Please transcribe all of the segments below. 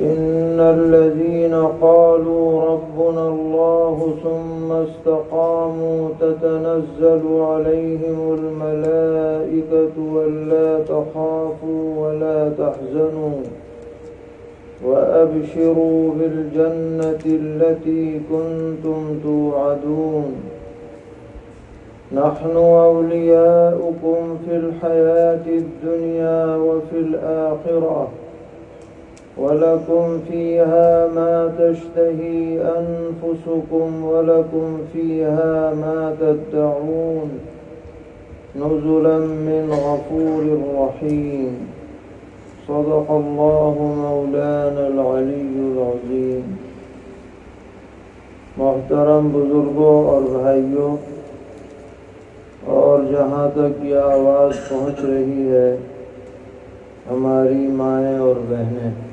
إن الذين قالوا ربنا الله ثم استقاموا تتنزل عليهم الملائكة ولا تخافوا ولا تحزنوا وأبشروا بالجنة التي كنتم توعدون. نحن أولياؤكم في الحياة الدنيا وفي الآخرة. ولكم فيها ما تشتهي أنفسكم ولكم فيها ما تدعون نزلا من غفور رحيم صدق الله مولانا العلي العظيم محترم بزرگوں اور بھائیوں، اور جہاں تک یہ آواز پہنچ رہی ہے، ہماری مائیں اور بہنیں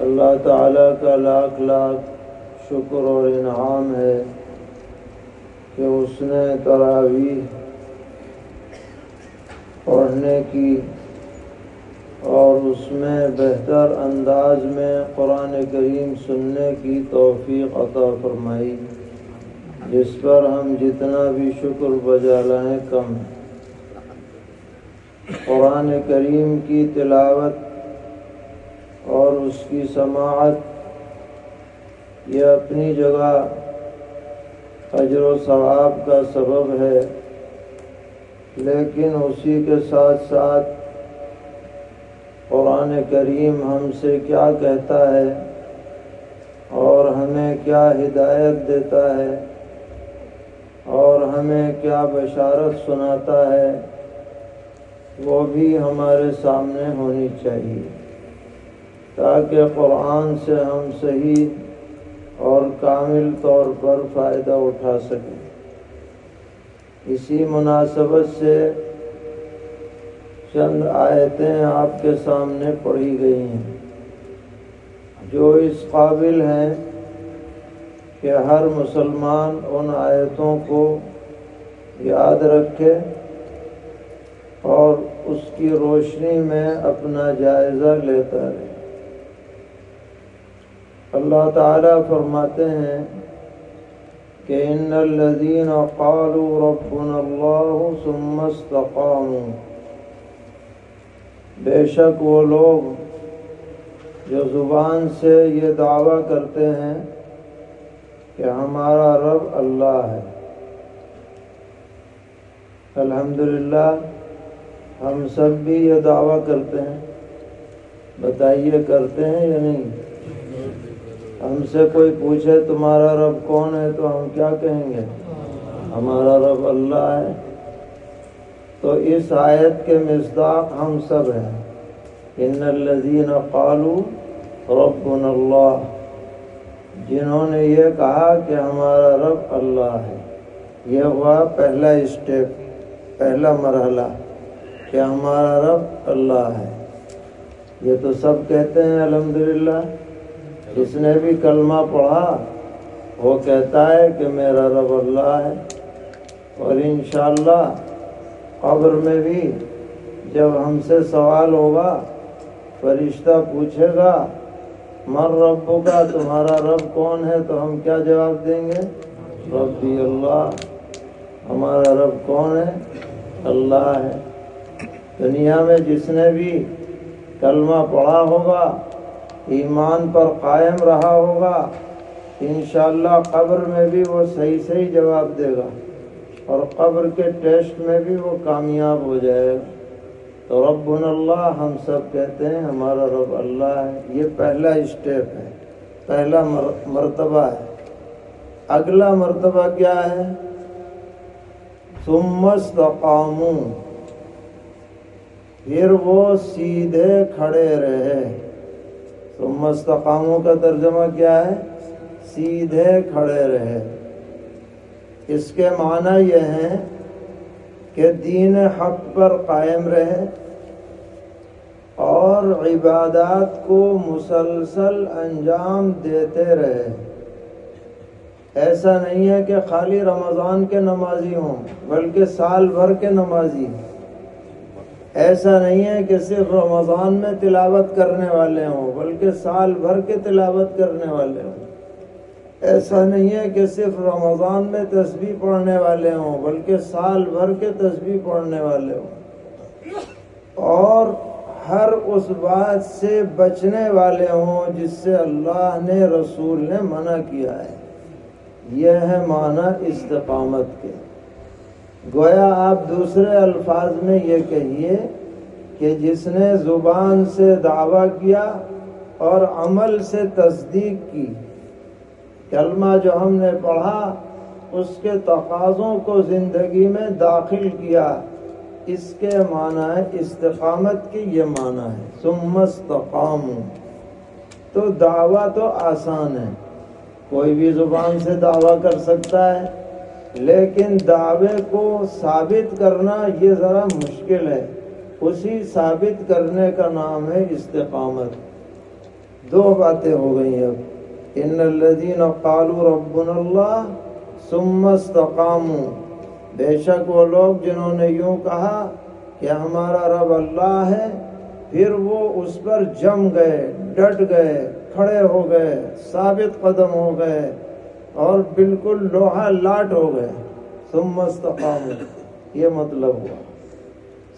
اللہ تعالیٰ کا لاکھ لاکھ شکر اور انعام ہے کہ اس نے تراویح پڑھنے کی اور اس میں بہتر انداز میں قرآن کریم سننے کی توفیق عطا فرمائی، جس پر ہم جتنا بھی شکر بجا لائیں کم قرآن کریم کی تلاوت اس کی سماعت، یہ اپنی جگہ اجر و ثواب کا سبب ہے، لیکن اسی کے ساتھ ساتھ قرآن کریم ہم سے کیا کہتا ہے اور ہمیں کیا ہدایت دیتا ہے اور ہمیں کیا بشارت سناتا ہے، وہ بھی ہمارے سامنے ہونی چاہیے۔ تاکہ قرآن سے ہم صحیح اور کامل طور پر فائدہ اٹھا سکیں۔ اسی مناسبت سے چند آیتیں آپ کے سامنے پڑھی گئی ہیں۔ جو اس قابل ہیں کہ ہر مسلمان ان آیتوں کو یاد رکھے اور اس کی روشنی میں اپنا جائزہ لیتا رہے۔ اللہ تعالیٰ فرماتے ہیں کہ ان الذین قالوا ربنا اللہ ثم استقاموا۔ بے شک وہ لوگ جو زبان سے یہ دعویٰ کرتے ہیں کہ ہمارا رب اللہ ہے۔ الحمدللہ، ہم سب بھی یہ دعویٰ کرتے ہیں۔ بتائیے، کرتے ہیں یا نہیں؟ ہم سے کوئی پوچھے تمہارا رب کون ہے تو ہم کیا کہیں گے؟ ہمارا رب اللہ ہے۔ تو اس آیت کے مصداق ہم سب ہیں۔ ان الذین قالوا ربنا اللہ۔ جنہوں نے یہ کہا کہ ہمارا رب اللہ ہے۔ یہ ہوا پہلا اسٹیپ پہلا مرحلہ کہ ہمارا رب اللہ ہے۔ یہ تو سب کہتے ہیں الحمدللہ۔ جس نے بھی کلمہ پڑھا، وہ کہتا ہے کہ میرا رب اللہ ہے۔ اور انشاءاللہ قبر میں بھی جب ہم سے سوال ہوگا، فرشتہ پوچھے گا، مر رب کا تمہارا رب کون ہے؟ تو ہم کیا جواب دیں گے؟ ربی اللہ، ہمارا رب کون ہے؟ اللہ ہے۔ دنیا میں جس نے بھی کلمہ پڑھا ہوگا ایمان پر قائم رہا ہوگا، انشاءاللہ قبر میں بھی وہ صحیح صحیح جواب دے گا اور قبر کے ٹیسٹ میں بھی وہ کامیاب ہو جائے۔ گا تو رب اللہ، ہم سب کہتے ہیں ہمارا رب اللہ ہے، یہ پہلا اسٹیپ ہے، پہلا مرتبہ ہے۔ اگلا مرتبہ کیا ہے؟ استقامو پھر وہ سیدھے کھڑے رہے۔ استقامو کا ترجمہ کیا ہے؟ سیدھے کھڑے رہے۔ اس کے معنی یہ ہیں کہ دین حق پر قائم رہے اور عبادات کو مسلسل انجام دیتے رہے۔ ایسا نہیں ہے کہ خالی رمضان کے نمازی ہوں، بلکہ سال بھر کے نمازی۔ ہوں ایسا نہیں ہے کہ صرف رمضان میں تلاوت کرنے والے ہوں، بلکہ سال بھر کے تلاوت کرنے والے ہوں۔ ایسا نہیں ہے کہ صرف رمضان میں تسبیح پڑھنے والے ہوں، بلکہ سال بھر کے تسبیح پڑھنے والے ہوں۔ اور ہر اس بات سے بچنے والے ہوں جس سے اللہ نے رسول نے منع کیا ہے۔ یہ ہے معنی استقامت کے۔ گویا آپ دوسرے الفاظ میں یہ کہیے کہ جس نے زبان سے دعویٰ کیا اور عمل سے تصدیق کی، کلمہ جو ہم نے پڑھا، اس کے تقاضوں کو زندگی میں داخل کیا، اس کے معنی ہے استقامت کی، یہ معنی ہے سمستقام تو دعویٰ تو آسان ہے، کوئی بھی زبان سے دعویٰ کر سکتا ہے۔ لیکن دعوے کو ثابت کرنا یہ ذرا مشکل ہے۔ اسی ثابت کرنے کا نام ہے استقامت۔ دو باتیں ہو گئی اب۔ ان الذین قالوا ربنا اللہ ثم استقاموا۔ بے شک وہ لوگ جنہوں نے یوں کہا کہ ہمارا رب اللہ ہے، پھر وہ اس پر جم گئے، ڈٹ گئے، کھڑے ہو گئے، ثابت قدم ہو گئے۔ اور بالکل لوہا لاٹ ہو گئے۔ ثم استقام یہ مطلب ہوا۔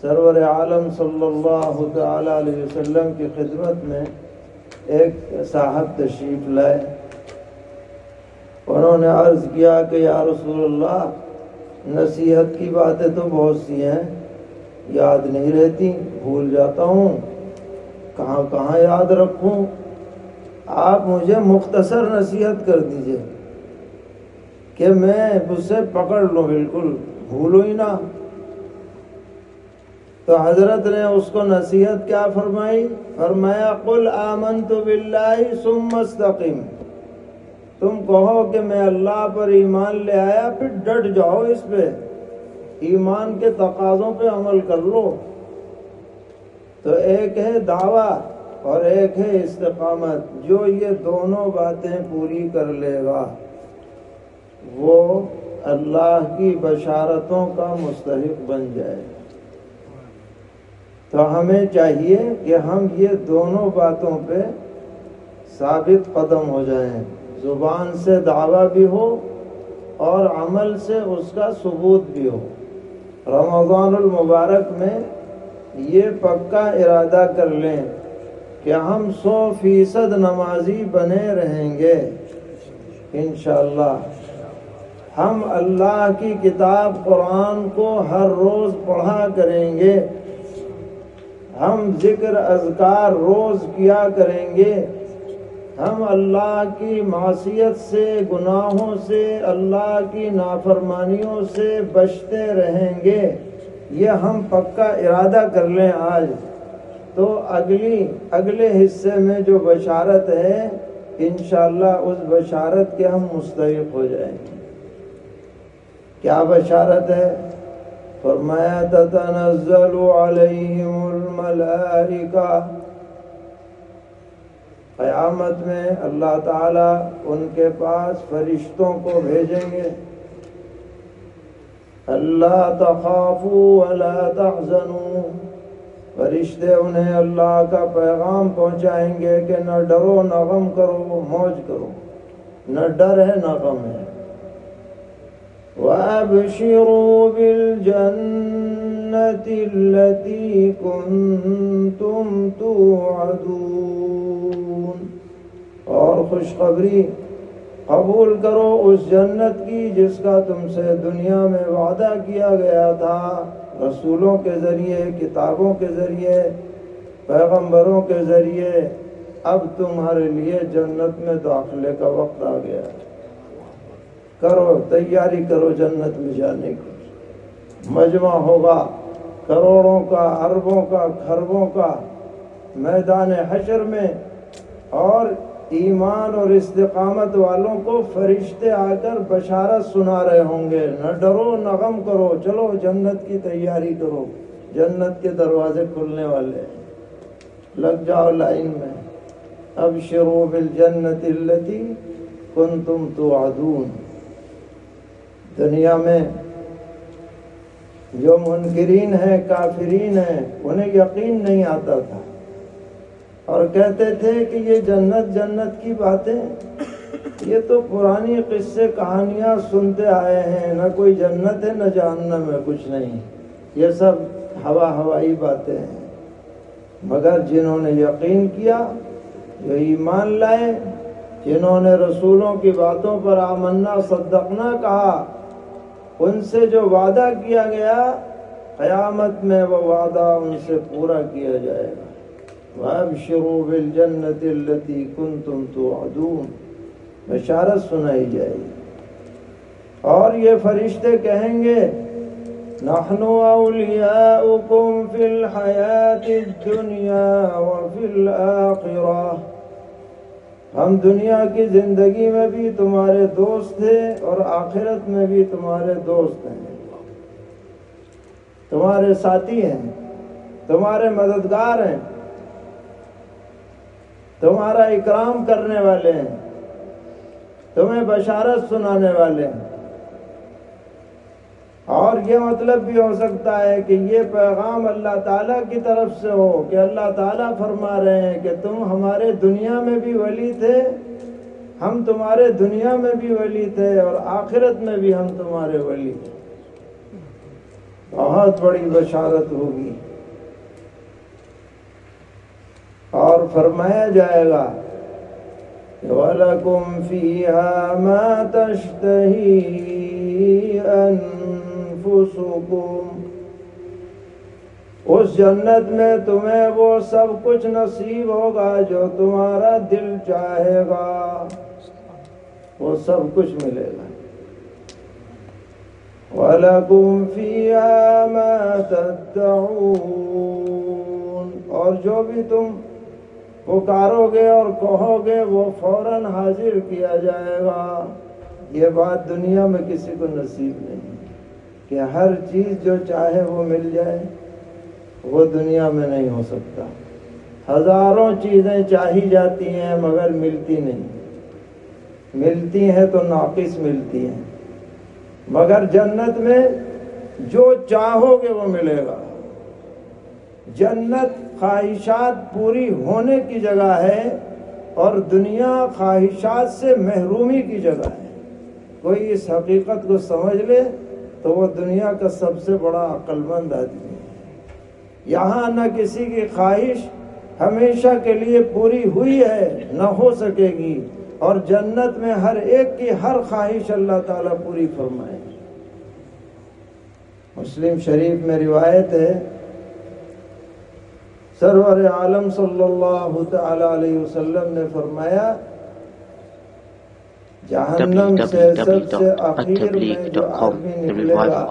سرور عالم صلی اللہ تعالی علیہ وسلم کی خدمت میں ایک صاحب تشریف لائے۔ انہوں نے عرض کیا کہ یا رسول اللہ، نصیحت کی باتیں تو بہت سی ہیں، یاد نہیں رہتی، بھول جاتا ہوں، کہاں کہاں یاد رکھوں؟ آپ مجھے مختصر نصیحت کر دیجیے۔ کہ میں اسے پکڑ لوں، بالکل بھولو ہی نہ۔ تو حضرت نے اس کو نصیحت کیا فرمائی؟ فرمایا، قل آمنت باللہ ثم مستقیم تم کہو کہ میں اللہ پر ایمان لے آیا، پھر ڈٹ جاؤ اس پہ۔ ایمان کے تقاضوں پہ عمل کر لو۔ تو ایک ہے دعویٰ اور ایک ہے استقامت، جو یہ دونوں باتیں پوری کر لے گا۔ وہ اللہ کی بشارتوں کا مستحق بن جائے۔ تو ہمیں چاہیے کہ ہم یہ دونوں باتوں پہ ثابت قدم ہو جائیں۔ زبان سے دعویٰ بھی ہو اور عمل سے اس کا ثبوت بھی ہو۔ رمضان المبارک میں یہ پکا ارادہ کر لیں کہ ہم سو فیصد نمازی بنے رہیں گے۔ انشاءاللہ۔ ہم اللہ کی کتاب قرآن کو ہر روز پڑھا کریں گے۔ ہم ذکر اذکار روز کیا کریں گے۔ ہم اللہ کی معصیت سے، گناہوں سے، اللہ کی نافرمانیوں سے بچتے رہیں گے۔ یہ ہم پکا ارادہ کر لیں آج۔ تو اگلی، اگلے حصے میں جو بشارت ہے، انشاءاللہ اس بشارت کے ہم مستحق ہو جائیں گے۔ کیا بشارت ہے؟ فرمایا، تتنزل علیہم الملائکہ۔ قیامت میں اللہ تعالی ان کے پاس فرشتوں کو بھیجیں گے۔ اللہ تخافوا ولا تحزنوا۔ فرشتے انہیں اللہ کا پیغام پہنچائیں گے کہ نہ ڈرو، نہ غم کرو، موج کرو۔ نہ ڈر ہے، نہ غم ہے۔ وَأَبْشِرُوا بِالْجَنَّةِ الَّتِي كُنْتُمْ تُوعَدُونَ۔ اور خوشخبری، قبول کرو اس جنت کی جس کا تم سے دنیا میں وعدہ کیا گیا تھا۔ رسولوں کے ذریعے، کتابوں کے ذریعے، پیغمبروں کے ذریعے۔ اب تمہارے لیے جنت میں داخلے کا وقت آ گیا۔ ہے کرو، تیاری کرو جنت میں جانے کی۔ مجمع ہوگا کروڑوں کا، اربوں کا خربوں کا میدان حشر میں۔ اور ایمان اور استقامت والوں کو فرشتے آ کر بشارت سنا رہے ہوں گے۔ نہ ڈرو، نہ غم کرو۔ چلو، جنت کی تیاری کرو۔ جنت کے دروازے کھلنے والے ہیں۔ لگ جاؤ لائن میں۔ اب شروع بل جنت التی کن تم تو دنیا میں جو منکرین ہیں، کافرین ہیں، انہیں یقین نہیں آتا تھا۔ اور کہتے تھے کہ یہ جنت جنت کی باتیں۔ یہ تو پرانی قصے، کہانیاں سنتے آئے ہیں۔ نہ کوئی جنت ہے، نہ جاننا میں کچھ نہیں۔ یہ سب ہوا ہوائی باتیں ہیں۔ مگر جنہوں نے یقین کیا، جو ایمان لائے، جنہوں نے رسولوں کی باتوں پر آمنا، صدقنا کہا ان سے جو وعدہ کیا گیا، قیامت میں وہ وعدہ ان سے پورا کیا جائے گا۔ وابشروا بالجنة التي كنتم توعدون۔ بشارت سنائی جائے گی۔ اور یہ فرشتے کہیں گے، نحن اولیاؤکم فی الحیات الدنیا وفی الاخرہ ہم دنیا کی زندگی میں بھی تمہارے دوست ہیں اور آخرت میں بھی تمہارے دوست ہیں۔ تمہارے ساتھی ہیں، تمہارے مددگار ہیں، تمہارا اکرام کرنے والے ہیں، تمہیں بشارت سنانے والے ہیں۔ اور یہ مطلب بھی ہو سکتا ہے کہ یہ پیغام اللہ تعالیٰ کی طرف سے ہو کہ اللہ تعالیٰ فرما رہے ہیں کہ تم ہمارے دنیا میں بھی ولی تھے، ہم تمہارے دنیا میں بھی ولی تھے اور آخرت میں بھی ہم تمہارے ولی تھے۔ بہت بڑی بشارت ہوگی۔ اور فرمایا جائے گا وَلَكُمْ فِيهَا مَا تَشْتَهِي أَنفُسُكُمْ اس جنت میں تمہیں وہ سب کچھ نصیب ہوگا جو تمہارا دل چاہے گا۔ وہ سب کچھ ملے گا۔ وَلَكُمْ فِيهَا مَا تَدَّعُونَ۔ اور جو بھی تم پکارو گے اور کہو گے وہ فوراً حاضر کیا جائے گا۔ یہ بات دنیا میں کسی کو نصیب نہیں۔ کہ ہر چیز جو چاہے وہ مل جائے، وہ دنیا میں نہیں ہو سکتا۔ ہزاروں چیزیں چاہی جاتی ہیں مگر ملتی نہیں۔ ملتی ہیں تو ناقص ملتی ہیں۔ مگر جنت میں جو چاہو گے وہ ملے گا۔ جنت خواہشات پوری ہونے کی جگہ ہے اور دنیا خواہشات سے محرومی کی جگہ ہے۔ کوئی اس حقیقت کو سمجھ لے تو وہ دنیا کا سب سے بڑا عقل مند آدمی ہے۔ یہاں نہ کسی کی خواہش ہمیشہ کے لیے پوری ہوئی ہے، نہ ہو سکے گی۔ اور جنت میں ہر ایک کی ہر خواہش اللہ تعالیٰ پوری فرمائے۔ مسلم شریف میں روایت ہے، سرور عالم صلی اللہ تعالی علیہ وسلم نے فرمایا میں جو آدمی نکلے گا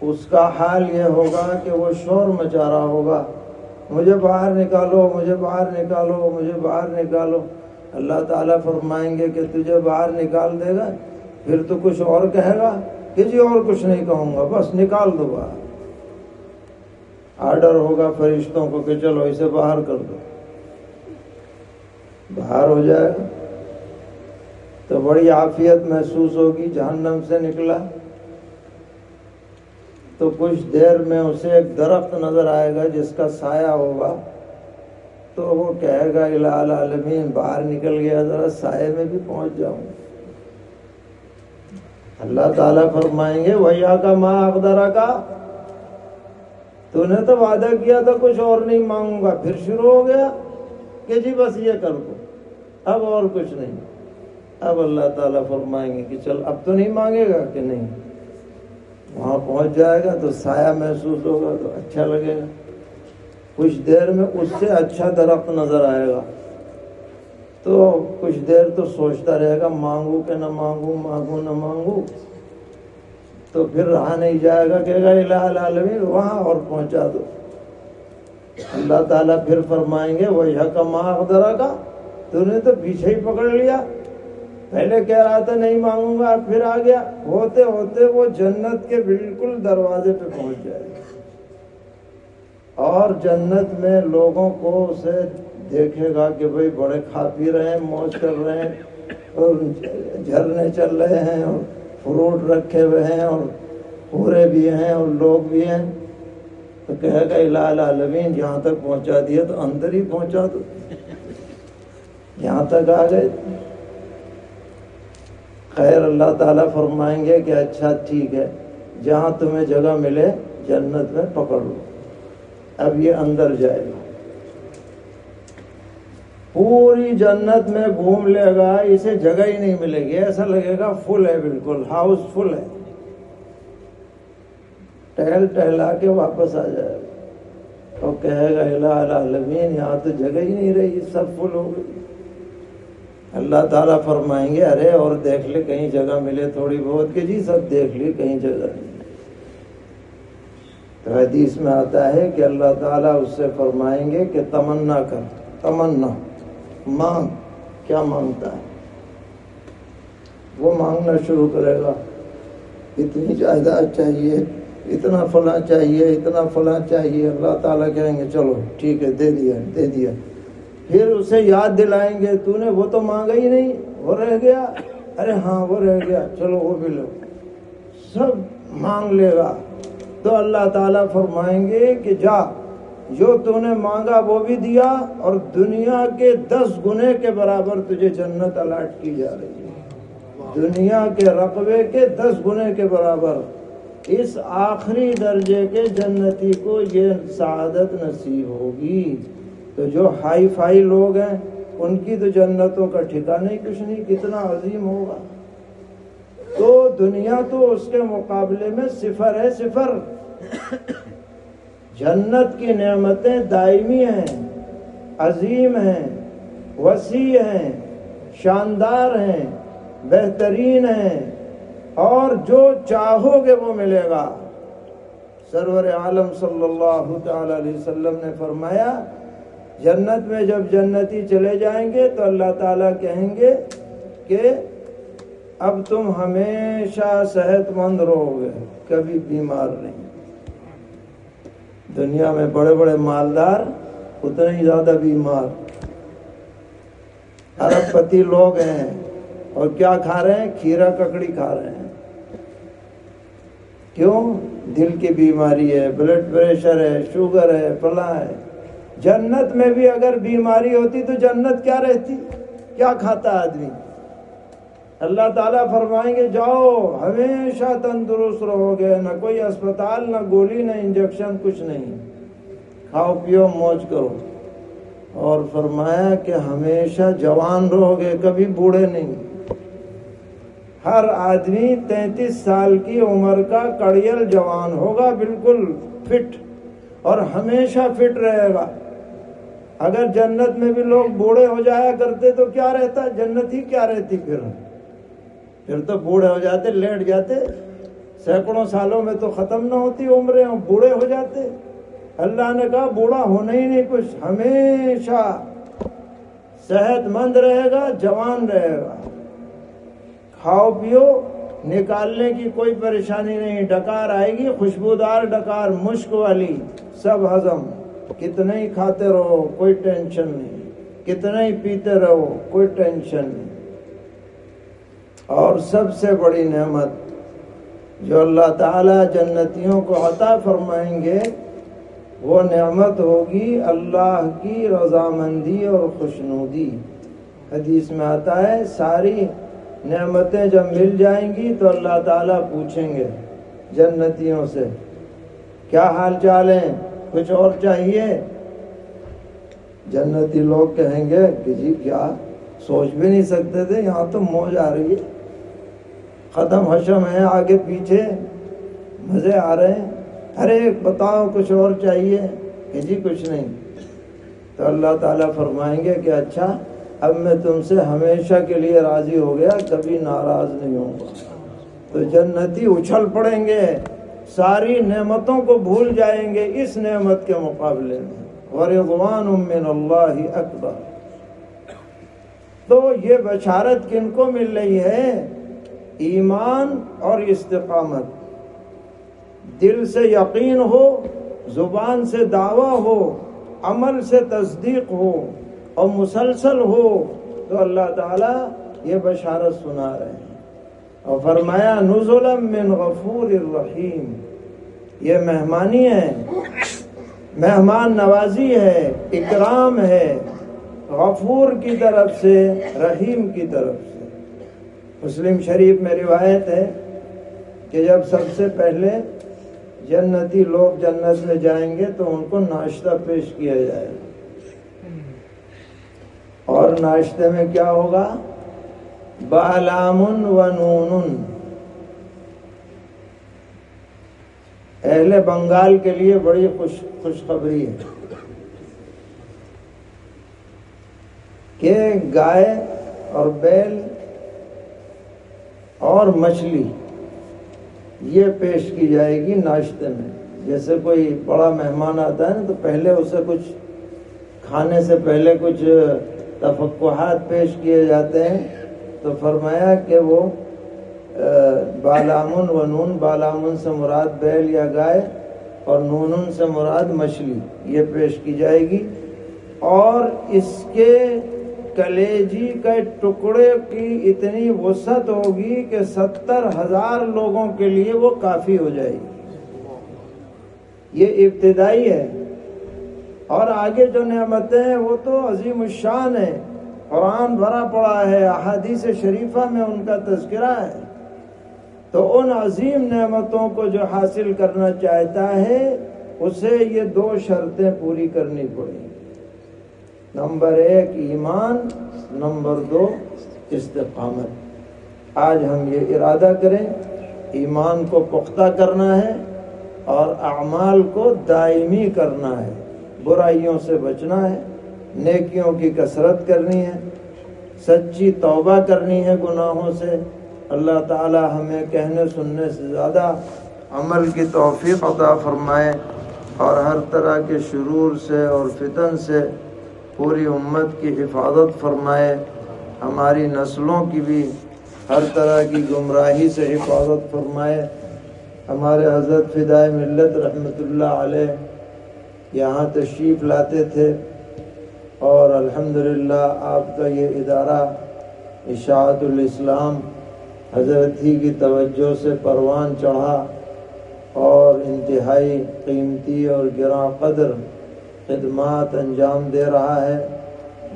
اس کا حال یہ ہوگا کہ وہ شور مچا رہا ہوگا۔ مجھے باہر نکالو مجھے باہر نکالو مجھے باہر نکالو۔ اللہ تعالیٰ فرمائیں گے کہ تجھے باہر نکال دے گا پھر تو کچھ اور کہے گا۔ کہ جی اور کچھ نہیں کہوں گا بس نکال دو باہر۔ آرڈر ہوگا فرشتوں کو کہ چلو اسے باہر کر دو۔ باہر ہو جائے گا۔ تو بڑی عافیت محسوس ہوگی، جہنم سے نکلا۔ تو کچھ دیر میں اسے ایک درخت نظر آئے گا جس کا سایہ ہوگا۔ تو وہ کہے گا العالمین، باہر نکل گیا، ذرا سائے میں بھی پہنچ جاؤں۔ اللہ تعالیٰ فرمائیں گے ویا کا ماں اقدرا کا تو نے تو وعدہ کیا تھا، کچھ اور نہیں مانگوں گا۔ پھر شروع ہو گیا کہ جی بس یہ کر دو۔ اب اور کچھ نہیں۔ اب اللہ تعالیٰ فرمائیں گے کہ چل، اب تو نہیں مانگے گا کہ نہیں؟ وہاں پہنچ جائے گا تو سایہ محسوس ہوگا تو اچھا لگے گا۔ کچھ دیر میں اس سے اچھا درخت نظر آئے گا۔ تو کچھ دیر تو سوچتا رہے گا، مانگو کہ نہ مانگو مانگو نہ مانگو۔ تو پھر رہا نہیں جائے گا کہ گا، الہ العالمین، وہاں اور پہنچا دو۔ اللہ تعالیٰ پھر فرمائیں گے وہ یہ کا ماں درا کا تو نے تو پیچھے ہی پکڑ لیا۔ پہلے کہہ رہا تھا، نہیں مانگوں گا، پھر آ گیا۔ ہوتے ہوتے وہ جنت کے بالکل دروازے پہ پہنچ جائے۔ گا اور جنت میں لوگوں کو اسے دیکھے گا کہ بھائی بڑے کھا پی رہے ہیں، موج کر رہے ہیں، اور جھرنے چل رہے ہیں، اور فروٹ رکھے ہوئے ہیں، اور پورے بھی ہیں، اور لوگ بھی ہیں۔ تو کہے گا، الہ العالمین جہاں تک پہنچا دیا تو اندر ہی پہنچا دو۔ یہاں تک آ گئے۔ خیر اللہ تعالیٰ فرمائیں گے کہ اچھا ٹھیک ہے، جہاں تمہیں جگہ ملے جنت میں پکڑ لو۔ اب یہ اندر جائے۔ گا پوری جنت میں گھوم لے گا، اسے جگہ ہی نہیں ملے گی۔ ایسا لگے گا فل ہے بالکل ہاؤس فل ہے۔ ٹہل ٹہلا کے واپس آ جائے۔ گا اور کہے گا، الہ العالمین، یہاں تو جگہ ہی نہیں رہی، سب فل ہو گئی۔ اللہ تعالیٰ فرمائیں گے، ارے اور دیکھ لے، کہیں جگہ ملے تھوڑی بہت کہ جی سب دیکھ لی کہیں جگہ تو حدیث میں آتا ہے کہ اللہ تعالیٰ اس سے فرمائیں گے کہ تمنا کر، تمنا، مانگ۔ کیا مانگتا ہے؟ وہ مانگنا شروع کرے گا، اتنی جائیداد چاہیے، اتنا فلاں چاہیے، اتنا فلاں چاہیے، اللہ تعالیٰ کہیں گے، چلو ٹھیک ہے، دے دیا دے دیا۔ پھر اسے یاد دلائیں گے، تو نے وہ تو مانگا ہی نہیں، وہ رہ گیا۔ ارے ہاں وہ رہ گیا۔ چلو، وہ بھی لو۔ سب مانگ لے گا۔ تو اللہ تعالیٰ فرمائیں گے کہ جا، جو تو نے مانگا وہ بھی دیا اور دنیا کے دس گنے کے برابر تجھے جنت الاٹ کی جا رہی ہے۔ دنیا کے رقبے کے دس گنے کے برابر۔ اس آخری درجے کے جنتی کو یہ سعادت نصیب ہوگی۔ تو جو ہائی فائی لوگ ہیں، ان کی تو جنتوں کا ٹھکانا ہی کچھ نہیں، کتنا عظیم ہوگا۔ تو دنیا تو اس کے مقابلے میں صفر ہے، صفر۔ جنت کی نعمتیں دائمی ہیں، عظیم ہیں، وسیع ہیں، شاندار ہیں، بہترین ہیں۔ اور جو چاہو گے وہ ملے گا۔ سرور عالم صلی اللہ تعالی علیہ وسلم نے فرمایا جنت میں جب جنتی چلے جائیں گے تو اللہ تعالیٰ کہیں گے کہ اب تم ہمیشہ صحت مند رہو گے، کبھی بیمار نہیں۔ دنیا میں بڑے بڑے مالدار اتنے ہی زیادہ بیمار۔ ارب پتی لوگ ہیں اور کیا کھا رہے ہیں؟ کھیرا ککڑی کھا رہے ہیں۔ کیوں؟ دل کی بیماری ہے، بلڈ پریشر ہے، شوگر ہے پلا ہے۔ جنت میں بھی اگر بیماری ہوتی تو جنت کیا رہتی؟ کیا کھاتا آدمی؟ اللہ تعالیٰ فرمائیں گے، جاؤ، ہمیشہ تندرست رہو گے، نہ کوئی اسپتال، نہ گولی، نہ انجیکشن، کچھ نہیں۔ کھاؤ، پیو، موج کرو۔ اور فرمایا کہ ہمیشہ جوان رہو گے، کبھی بوڑھے نہیں۔ ہر آدمی تینتیس سال کی عمر کا کڑیل جوان ہوگا، بالکل فٹ، اور ہمیشہ فٹ رہے گا۔ اگر جنت میں بھی لوگ بوڑھے ہو جایا کرتے تو کیا رہتا؟ جنت ہی کیا رہتی پھر؟ پھر تو بوڑھے ہو جاتے، لیٹ جاتے۔ سینکڑوں سالوں میں تو ختم نہ ہوتی عمریں بوڑھے ہو جاتے۔ اللہ نے کہا، بوڑھا ہونا ہی نہیں کچھ، ہمیشہ صحت مند رہے گا، جوان رہے گا۔ کھاؤ پیو، نکالنے کی کوئی پریشانی نہیں۔ ڈکار آئے گی، خوشبودار ڈکار، مشک والی، سب ہضم۔ کتنے ہی کھاتے رہو، کوئی ٹینشن نہیں۔ کتنے ہی پیتے رہو، کوئی ٹینشن نہیں۔ اور سب سے بڑی نعمت جو اللہ تعالی جنتیوں کو عطا فرمائیں گے، وہ نعمت ہوگی اللہ کی رضامندی اور خوشنودی۔ حدیث میں آتا ہے، ساری نعمتیں جب مل جائیں گی تو اللہ تعالیٰ پوچھیں گے جنتیوں سے، کیا حال چال ہیں؟ کچھ اور چاہیے؟ جنتی لوگ کہیں گے کہ جی کیا سوچ بھی نہیں سکتے تھے، یہاں تو موج آ رہی ہے۔ ختم حشم ہے آگے پیچھے مزے آ رہے ہیں۔ ارے بتاؤ، کچھ اور چاہیے؟ کہ جی کچھ نہیں۔ تو اللہ تعالیٰ فرمائیں گے کہ اچھا اب میں تم سے ہمیشہ کے لیے راضی ہو گیا، کبھی ناراض نہیں ہوں گا۔ تو جنتی اچھل پڑیں گے۔ ساری نعمتوں کو بھول جائیں گے اس نعمت کے مقابلے میں۔ ورضوان من اللہ اکبر تو یہ بشارت کن کو مل رہی ہے؟ ایمان اور استقامت۔ دل سے یقین ہو، زبان سے دعویٰ ہو، عمل سے تصدیق ہو اور مسلسل ہو۔ تو اللہ تعالیٰ یہ بشارت سنا رہے ہیں۔ اور فرمایا نزلم من غفور الرحیم۔ یہ مہمانی ہے، مہمان نوازی ہے، اکرام ہے، غفور کی طرف سے، رحیم کی طرف سے۔ مسلم شریف میں روایت ہے کہ جب سب سے پہلے جنتی لوگ جنت میں جائیں گے تو ان کو ناشتہ پیش کیا جائے۔ گا اور ناشتے میں کیا ہوگا؟ بالام و نون اہل بنگال کے لیے بڑی خوش خوشخبری ہے۔ کہ گائے اور بیل اور مچھلی، یہ پیش کی جائے گی ناشتے میں۔ جیسے کوئی بڑا مہمان آتا ہے نا، تو پہلے اسے کچھ کھانے سے پہلے کچھ تفقحات پیش کیے جاتے ہیں۔ تو فرمایا کہ وہ بالامن و نون بالامن سے مراد بیل یا گائے اور نون سے مراد مچھلی، یہ پیش کی جائے گی۔ اور اس کے کلیجی کے ٹکڑے کی اتنی وسعت ہوگی کہ ستر ہزار لوگوں کے لیے وہ کافی ہو جائے گی۔ یہ ابتدائی ہے۔ اور آگے جو نعمتیں ہیں، وہ تو عظیم الشان ہے قرآن بھرا پڑا ہے، احادیث شریفہ میں ان کا تذکرہ ہے۔ تو ان عظیم نعمتوں کو جو حاصل کرنا چاہتا ہے، اسے یہ دو شرطیں پوری کرنی پڑیں۔ نمبر ایک ایمان، نمبر دو استقامت۔ آج ہم یہ ارادہ کریں، ایمان کو پختہ کرنا ہے اور اعمال کو دائمی کرنا ہے۔ برائیوں سے بچنا ہے۔ نیکیوں کی کثرت کرنی ہے، سچی توبہ کرنی ہے گناہوں سے۔ اللہ تعالی ہمیں کہنے سننے سے زیادہ عمل کی توفیق عطا فرمائے اور ہر طرح کے شرور سے اور فتن سے پوری امت کی حفاظت فرمائے۔ ہماری نسلوں کی بھی ہر طرح کی گمراہی سے حفاظت فرمائے۔ ہمارے حضرت فدائے ملت رحمۃ اللہ علیہ یہاں تشریف لاتے تھے۔ اور الحمدللہ آپ کا یہ ادارہ اشاعت الاسلام حضرت ہی کی توجہ سے پروان چڑھا اور انتہائی قیمتی اور گراں قدر خدمات انجام دے رہا ہے۔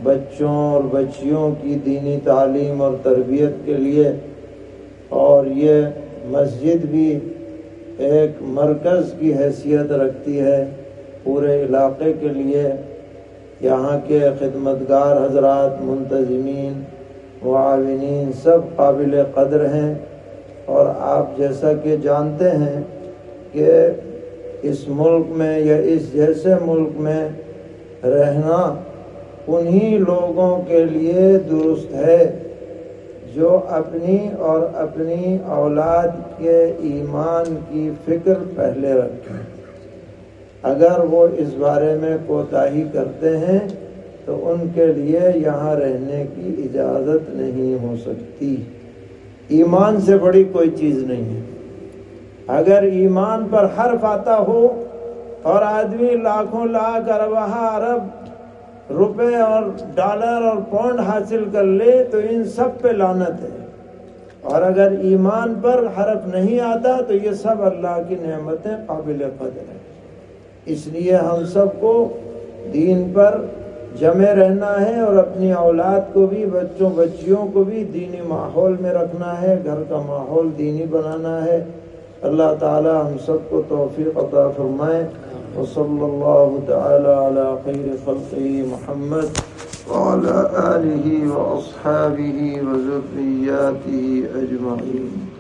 بچوں اور بچیوں کی دینی تعلیم اور تربیت کے لیے اور یہ مسجد بھی ایک مرکز کی حیثیت رکھتی ہے پورے علاقے کے لیے۔ یہاں کے خدمتگار حضرات منتظمین، معاونین سب قابل قدر ہیں اور آپ جیسا کہ جانتے ہیں کہ اس ملک میں یا اس جیسے ملک میں رہنا انہی لوگوں کے لیے درست ہے جو اپنی اور اپنی اولاد کے ایمان کی فکر پہلے رکھیں۔ اگر وہ اس بارے میں کوتاہی کرتے ہیں، تو ان کے لیے یہاں رہنے کی اجازت نہیں ہو سکتی۔ ایمان سے بڑی کوئی چیز نہیں ہے۔ اگر ایمان پر حرف آتا ہو اور آدمی لاکھوں لاکھ اربہ ارب روپے اور ڈالر اور پاؤنڈ حاصل کر لے، تو ان سب پہ لانت ہے۔ اور اگر ایمان پر حرف نہیں آتا، تو یہ سب اللہ کی نعمتیں قابل قدر ہیں۔ اس لیے ہم سب کو دین پر جمع رہنا ہے اور اپنی اولاد کو بھی، بچوں، بچیوں کو بھی دینی ماحول میں رکھنا ہے، گھر کا ماحول دینی بنانا ہے۔ اللہ تعالی ہم سب کو توفیق عطا فرمائے۔ وصلی اللہ تعالی علی خیر خلقی محمد وعلى آله وأصحابه وذرياته أجمعين